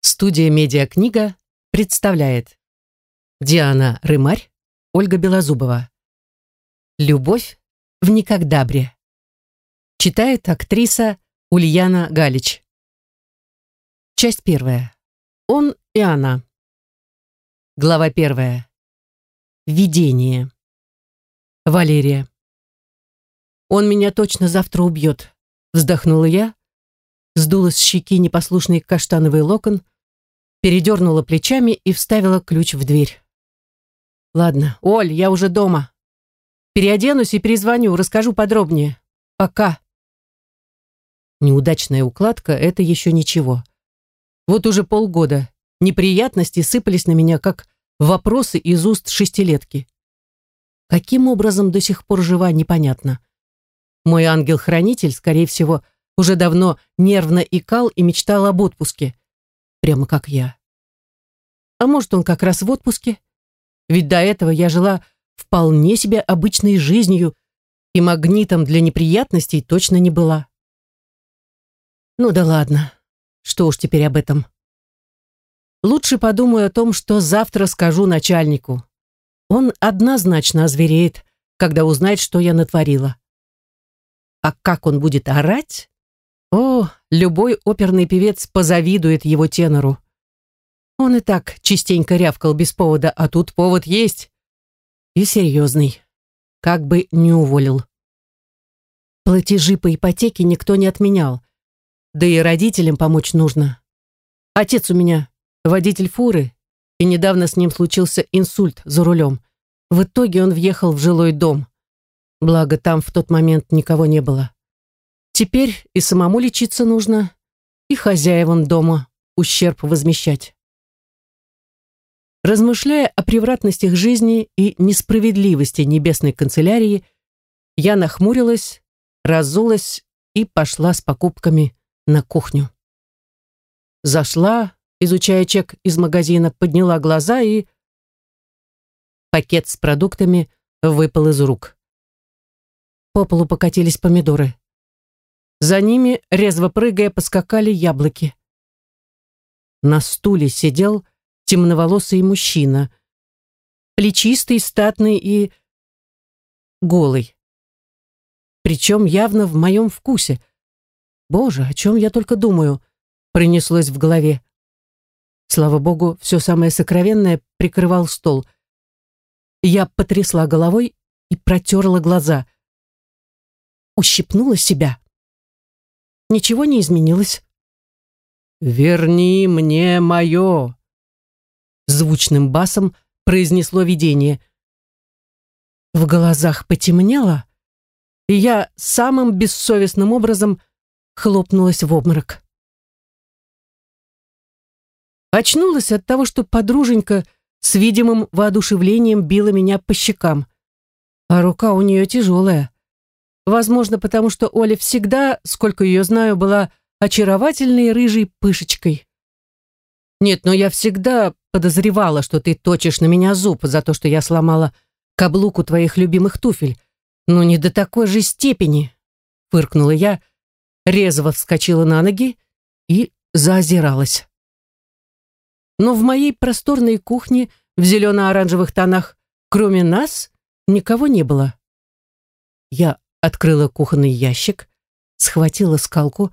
Студия «Медиакнига» представляет Диана Рымарь, Ольга Белозубова. «Любовь в Никогдабре». Читает актриса Ульяна Галич. Часть первая. Он и она. Глава первая. Видение. Валерия. «Он меня точно завтра убьет», — вздохнула я, сдула с щеки непослушный каштановый локон, передернула плечами и вставила ключ в дверь. «Ладно, Оль, я уже дома. Переоденусь и перезвоню, расскажу подробнее. Пока». Неудачная укладка — это еще ничего. Вот уже полгода неприятности сыпались на меня, как вопросы из уст шестилетки. Каким образом до сих пор жива, непонятно. Мой ангел-хранитель, скорее всего, — уже давно нервно икал и мечтал об отпуске. Прямо как я. А может, он как раз в отпуске? Ведь до этого я жила вполне себе обычной жизнью и магнитом для неприятностей точно не была. Ну да ладно, что уж теперь об этом. Лучше подумаю о том, что завтра скажу начальнику. Он однозначно озвереет, когда узнает, что я натворила. А как он будет орать? О, любой оперный певец позавидует его тенору. Он и так частенько рявкал без повода, а тут повод есть. И серьезный. Как бы не уволил. Платежи по ипотеке никто не отменял. Да и родителям помочь нужно. Отец у меня водитель фуры, и недавно с ним случился инсульт за рулем. В итоге он въехал в жилой дом. Благо, там в тот момент никого не было. Теперь и самому лечиться нужно, и хозяевам дома ущерб возмещать. Размышляя о превратностях жизни и несправедливости небесной канцелярии, я нахмурилась, разулась и пошла с покупками на кухню. Зашла, изучая чек из магазина, подняла глаза и... Пакет с продуктами выпал из рук. По полу покатились помидоры. За ними, резво прыгая, поскакали яблоки. На стуле сидел темноволосый мужчина, плечистый, статный и голый. Причем явно в моем вкусе. Боже, о чем я только думаю, пронеслось в голове. Слава богу, все самое сокровенное прикрывал стол. Я потрясла головой и протерла глаза. Ущипнула себя. Ничего не изменилось. «Верни мне мое!» Звучным басом произнесло видение. В глазах потемнело, и я самым бессовестным образом хлопнулась в обморок. Очнулась от того, что подруженька с видимым воодушевлением била меня по щекам. А рука у нее тяжелая. Возможно, потому что Оля всегда, сколько ее знаю, была очаровательной рыжей пышечкой. Нет, но я всегда подозревала, что ты точишь на меня зуб за то, что я сломала каблук у твоих любимых туфель. Но не до такой же степени, фыркнула я, резво вскочила на ноги и заозиралась. Но в моей просторной кухне в зелено-оранжевых тонах, кроме нас, никого не было. Я открыла кухонный ящик, схватила скалку,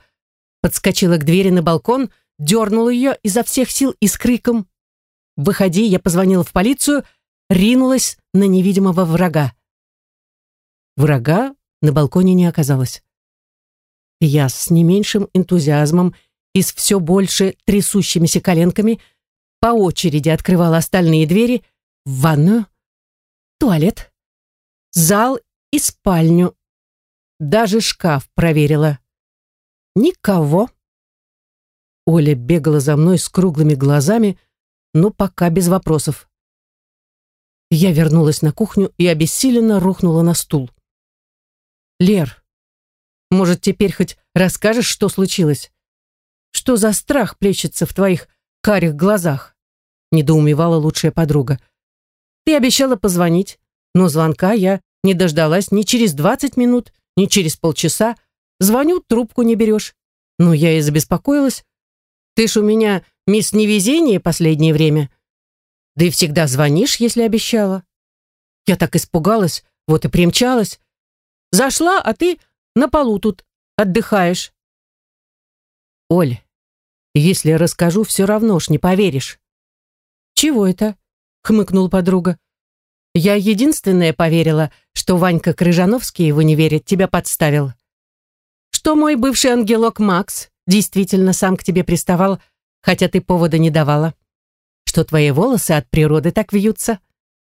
подскочила к двери на балкон, дернула ее изо всех сил и с криком «Выходи!» я позвонила в полицию, ринулась на невидимого врага. Врага на балконе не оказалось. Я с не меньшим энтузиазмом и с все больше трясущимися коленками по очереди открывала остальные двери в ванную, туалет, зал и спальню, даже шкаф проверила. Никого. Оля бегала за мной с круглыми глазами, но пока без вопросов. Я вернулась на кухню и обессиленно рухнула на стул. «Лер, может, теперь хоть расскажешь, что случилось? Что за страх плещется в твоих карих глазах?» недоумевала лучшая подруга. «Ты обещала позвонить, но звонка я не дождалась ни через двадцать минут, ни через полчаса. Звоню, трубку не берешь. Ну, я и забеспокоилась. Ты ж у меня мисс Невезение последнее время. Да и всегда звонишь, если обещала. Я так испугалась, вот и примчалась. Зашла, а ты на полу тут отдыхаешь. Оль, если расскажу, все равно ж не поверишь. Чего это? Хмыкнул подруга. Я единственная поверила, что Ванька Крыжановский в универе тебя подставил. Что мой бывший ангелок Макс действительно сам к тебе приставал, хотя ты повода не давала. Что твои волосы от природы так вьются,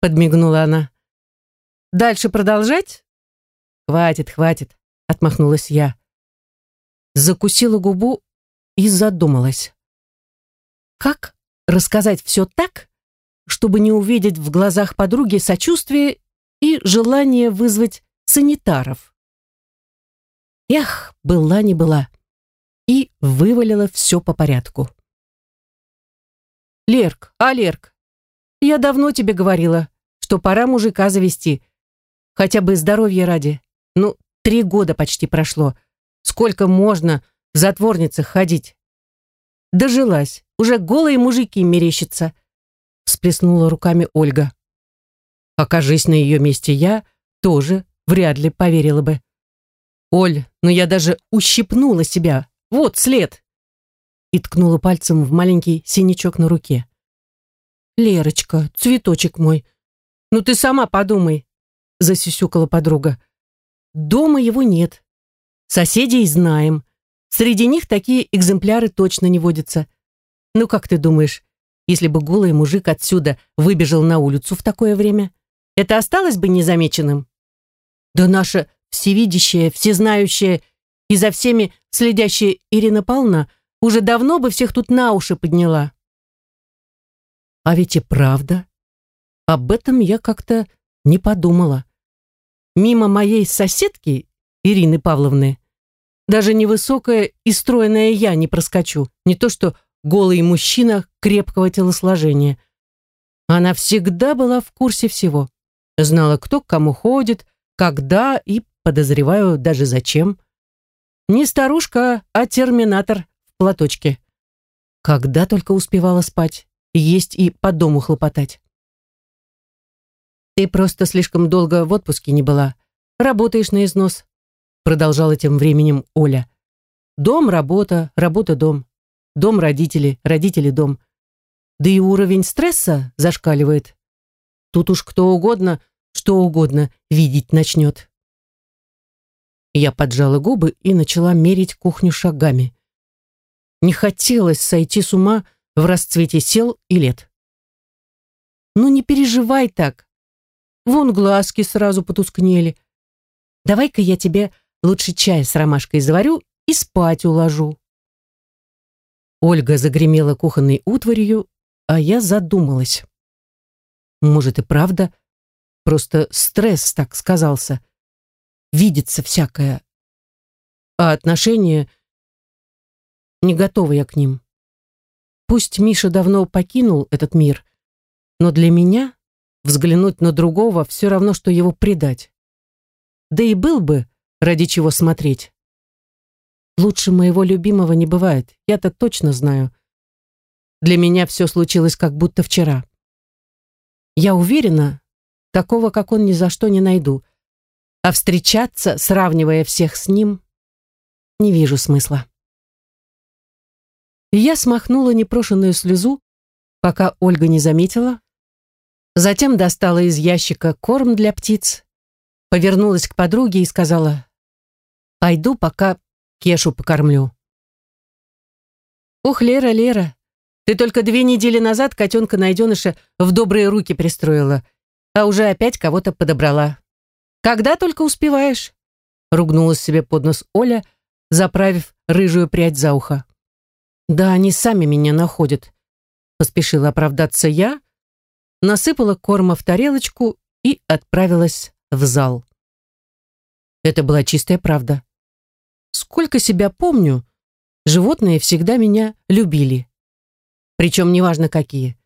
подмигнула она. Дальше продолжать? Хватит, хватит, отмахнулась я. Закусила губу и задумалась. Как рассказать все так, чтобы не увидеть в глазах подруги сочувствие и желание вызвать санитаров? Эх, была не была. И вывалила все по порядку. Лерк, а Лерк, я давно тебе говорила, что пора мужика завести. Хотя бы здоровья ради. Ну, три года почти прошло. Сколько можно в затворницах ходить? Дожилась. Уже голые мужики мерещатся. Всплеснула руками Ольга. Окажись на ее месте я, тоже вряд ли поверила бы. Оль, ну я даже ущипнула себя. Вот след и ткнула пальцем в маленький синячок на руке. «Лерочка, цветочек мой, ну ты сама подумай», засюсюкала подруга. «Дома его нет. Соседей знаем. Среди них такие экземпляры точно не водятся. Ну как ты думаешь, если бы голый мужик отсюда выбежал на улицу в такое время, это осталось бы незамеченным? Да наша всевидящая, всезнающая и за всеми следящая Ирина Павловна уже давно бы всех тут на уши подняла. А ведь и правда. Об этом я как-то не подумала. Мимо моей соседки, Ирины Павловны, даже невысокая и стройная я не проскочу, не то что голый мужчина крепкого телосложения. Она всегда была в курсе всего. Знала, кто к кому ходит, когда и, подозреваю, даже зачем. Не старушка, а терминатор платочке. Когда только успевала спать, есть и по дому хлопотать. «Ты просто слишком долго в отпуске не была. Работаешь на износ», продолжала тем временем Оля. «Дом, работа, работа, дом. Дом, родители, родители, дом. Да и уровень стресса зашкаливает. Тут уж кто угодно, что угодно видеть начнет». Я поджала губы и начала мерить кухню шагами. Не хотелось сойти с ума в расцвете сел и лет. «Ну не переживай так. Вон глазки сразу потускнели. Давай-ка я тебе лучше чай с ромашкой заварю и спать уложу». Ольга загремела кухонной утварью, а я задумалась. Может и правда, просто стресс так сказался. Видится всякое. А отношения не готова я к ним. Пусть Миша давно покинул этот мир, но для меня взглянуть на другого все равно, что его предать. Да и был бы, ради чего смотреть. Лучше моего любимого не бывает, я-то точно знаю. Для меня все случилось как будто вчера. Я уверена, такого, как он, ни за что не найду. А встречаться, сравнивая всех с ним, не вижу смысла и я смахнула непрошенную слезу, пока Ольга не заметила, затем достала из ящика корм для птиц, повернулась к подруге и сказала, «Пойду, пока Кешу покормлю». «Ух, Лера, Лера, ты только две недели назад котенка-найденыша в добрые руки пристроила, а уже опять кого-то подобрала. Когда только успеваешь?» ругнулась себе под нос Оля, заправив рыжую прядь за ухо. Да они сами меня находят. Поспешила оправдаться я, насыпала корма в тарелочку и отправилась в зал. Это была чистая правда. Сколько себя помню, животные всегда меня любили. Причем неважно какие.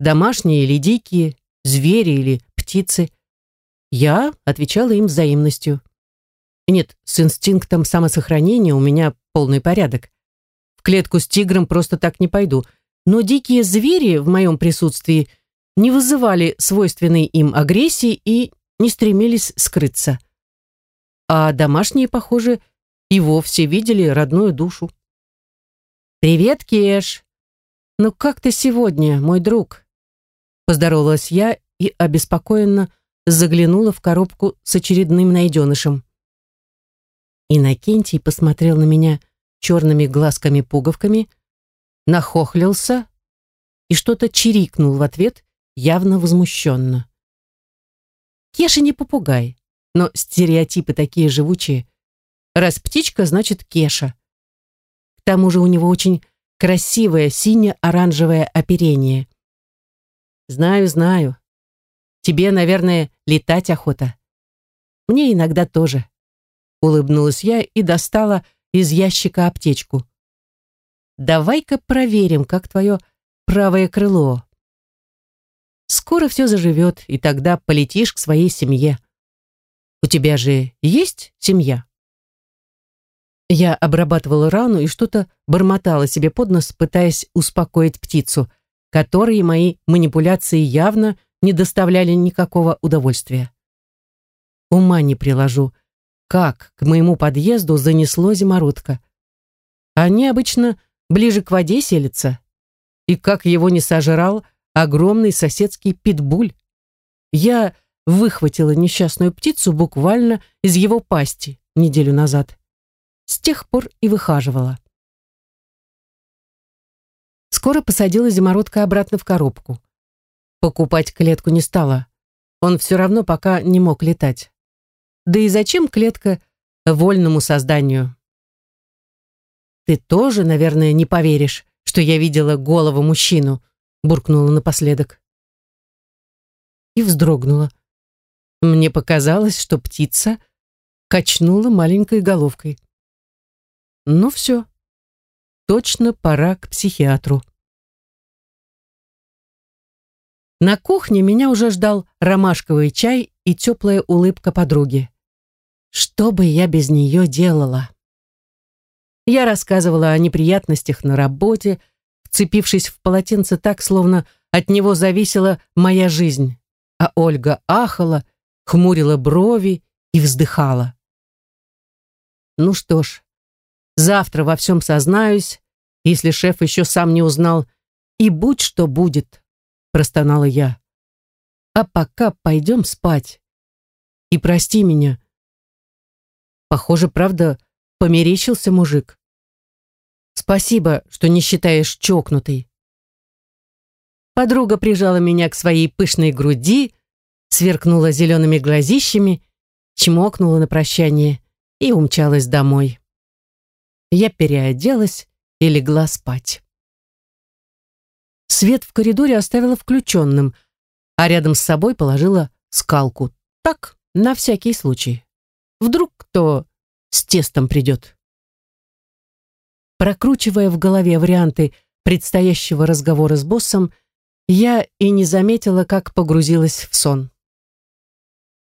Домашние или дикие, звери или птицы. Я отвечала им взаимностью. Нет, с инстинктом самосохранения у меня полный порядок. В клетку с тигром просто так не пойду. но дикие звери в моем присутствии не вызывали свойственной им агрессии и не стремились скрыться. А домашние, похоже, и вовсе видели родную душу. «Привет, Кеш! Ну как ты сегодня, мой друг?» Поздоровалась я и обеспокоенно заглянула в коробку с очередным найденышем. Иннокентий посмотрел на меня черными глазками-пуговками, нахохлился и что-то чирикнул в ответ, явно возмущенно. Кеша не попугай, но стереотипы такие живучие. Раз птичка, значит Кеша. К тому же у него очень красивое сине-оранжевое оперение. Знаю, знаю. Тебе, наверное, летать охота. Мне иногда тоже. Улыбнулась я и достала из ящика аптечку. Давай-ка проверим, как твое правое крыло. Скоро все заживет, и тогда полетишь к своей семье. У тебя же есть семья?» Я обрабатывала рану и что-то бормотала себе под нос, пытаясь успокоить птицу, которой мои манипуляции явно не доставляли никакого удовольствия. Ума не приложу, как к моему подъезду занесло зимородка. Они обычно ближе к воде селятся. И как его не сожрал – огромный соседский питбуль. Я выхватила несчастную птицу буквально из его пасти неделю назад. С тех пор и выхаживала. Скоро посадила зимородка обратно в коробку. Покупать клетку не стала. Он все равно пока не мог летать. Да и зачем клетка вольному созданию? Ты тоже, наверное, не поверишь, что я видела голову мужчину, буркнула напоследок. И вздрогнула. Мне показалось, что птица качнула маленькой головкой. Ну все, точно пора к психиатру. На кухне меня уже ждал ромашковый чай и теплая улыбка подруги. Что бы я без нее делала? Я рассказывала о неприятностях на работе, вцепившись в полотенце так, словно от него зависела моя жизнь. А Ольга ахала, хмурила брови и вздыхала. Ну что ж, завтра во всем сознаюсь, если шеф еще сам не узнал, и будь что будет, простонала я. А пока пойдем спать. И прости меня. Похоже, правда, померещился мужик. Спасибо, что не считаешь чокнутой. Подруга прижала меня к своей пышной груди, сверкнула зелеными глазищами, чмокнула на прощание и умчалась домой. Я переоделась и легла спать. Свет в коридоре оставила включенным, а рядом с собой положила скалку. Так, на всякий случай. Вдруг кто с тестом придет. Прокручивая в голове варианты предстоящего разговора с боссом, я и не заметила, как погрузилась в сон.